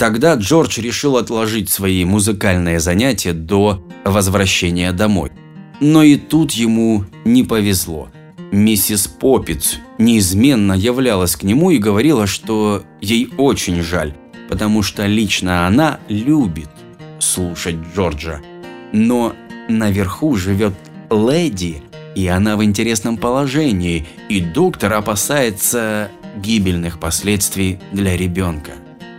Тогда Джордж решил отложить свои музыкальные занятия до возвращения домой. Но и тут ему не повезло. Миссис Поппиц неизменно являлась к нему и говорила, что ей очень жаль, потому что лично она любит слушать Джорджа. Но наверху живет леди, и она в интересном положении, и доктор опасается гибельных последствий для ребенка.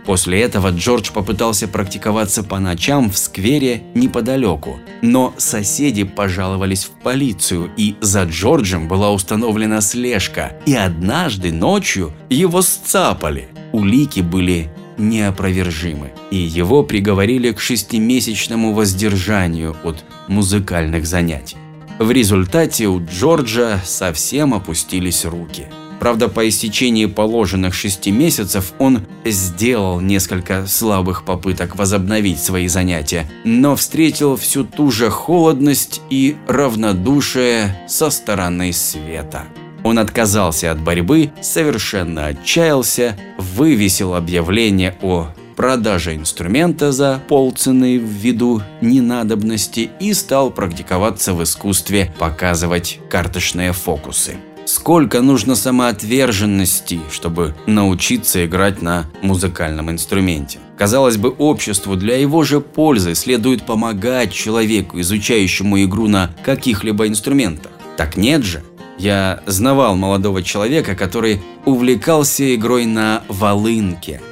После этого Джордж попытался практиковаться по ночам в сквере неподалеку, но соседи пожаловались в полицию, и за Джорджем была установлена слежка, и однажды ночью его сцапали. Улики были неопровержимы, и его приговорили к шестимесячному воздержанию от музыкальных занятий. В результате у Джорджа совсем опустились руки – Правда, по истечении положенных шести месяцев он сделал несколько слабых попыток возобновить свои занятия, но встретил всю ту же холодность и равнодушие со стороны света. Он отказался от борьбы, совершенно отчаялся, вывесил объявление о продаже инструмента за полцены ввиду ненадобности и стал практиковаться в искусстве показывать карточные фокусы. Сколько нужно самоотверженности, чтобы научиться играть на музыкальном инструменте. Казалось бы, обществу для его же пользы следует помогать человеку, изучающему игру на каких-либо инструментах. Так нет же. Я знавал молодого человека, который увлекался игрой на волынке.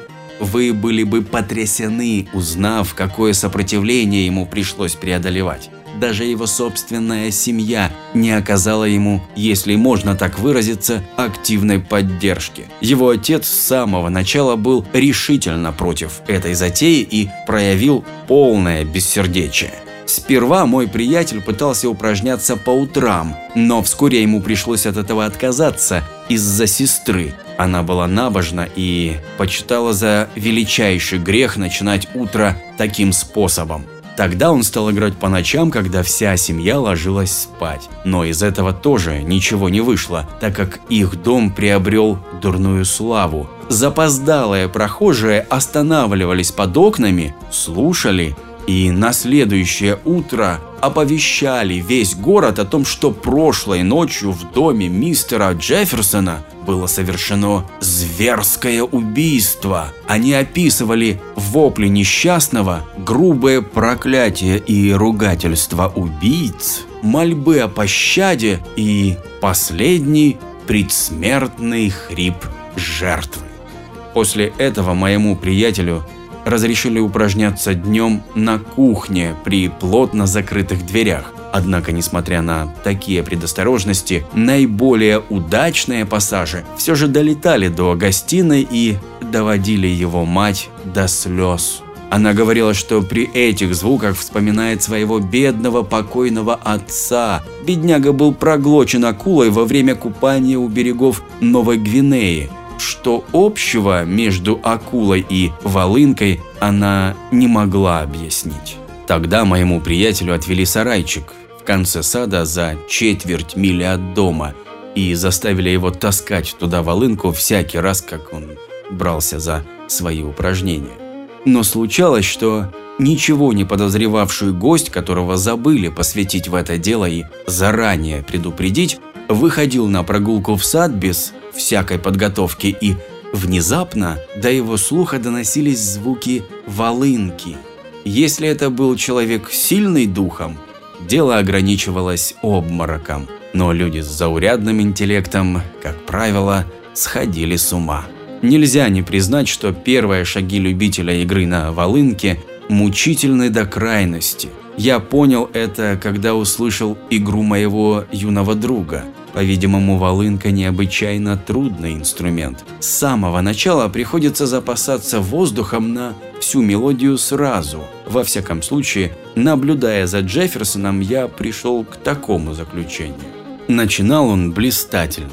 Вы были бы потрясены, узнав, какое сопротивление ему пришлось преодолевать даже его собственная семья не оказала ему, если можно так выразиться, активной поддержки. Его отец с самого начала был решительно против этой затеи и проявил полное бессердечие. Сперва мой приятель пытался упражняться по утрам, но вскоре ему пришлось от этого отказаться из-за сестры. Она была набожна и почитала за величайший грех начинать утро таким способом. Тогда он стал играть по ночам, когда вся семья ложилась спать. Но из этого тоже ничего не вышло, так как их дом приобрел дурную славу. Запоздалые прохожие останавливались под окнами, слушали и на следующее утро оповещали весь город о том, что прошлой ночью в доме мистера Джефферсона было совершено зверское убийство. Они описывали вопли несчастного, грубое проклятие и ругательство убийц, мольбы о пощаде и последний предсмертный хрип жертвы. После этого моему приятелю разрешили упражняться днем на кухне при плотно закрытых дверях. Однако, несмотря на такие предосторожности, наиболее удачные пассажи все же долетали до гостиной и доводили его мать до слез. Она говорила, что при этих звуках вспоминает своего бедного покойного отца. Бедняга был проглочен акулой во время купания у берегов Новой Гвинеи что общего между акулой и волынкой она не могла объяснить. Тогда моему приятелю отвели сарайчик в конце сада за четверть мили от дома и заставили его таскать туда волынку всякий раз, как он брался за свои упражнения. Но случалось, что ничего не подозревавший гость, которого забыли посвятить в это дело и заранее предупредить, выходил на прогулку в сад без всякой подготовки и внезапно до его слуха доносились звуки волынки. Если это был человек сильный духом, дело ограничивалось обмороком, но люди с заурядным интеллектом, как правило, сходили с ума. Нельзя не признать, что первые шаги любителя игры на волынке мучительны до крайности. Я понял это, когда услышал игру моего юного друга – по-видимому, волынка необычайно трудный инструмент. С самого начала приходится запасаться воздухом на всю мелодию сразу. Во всяком случае, наблюдая за Джефферсоном, я пришел к такому заключению. Начинал он блистательно,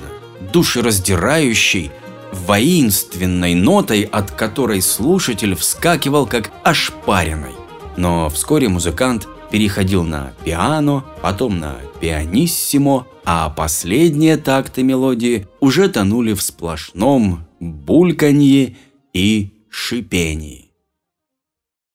душераздирающий, воинственной нотой, от которой слушатель вскакивал как ошпаренный. Но вскоре музыкант переходил на пиано, потом на пианиссимо, а последние такты мелодии уже тонули в сплошном бульканье и шипении.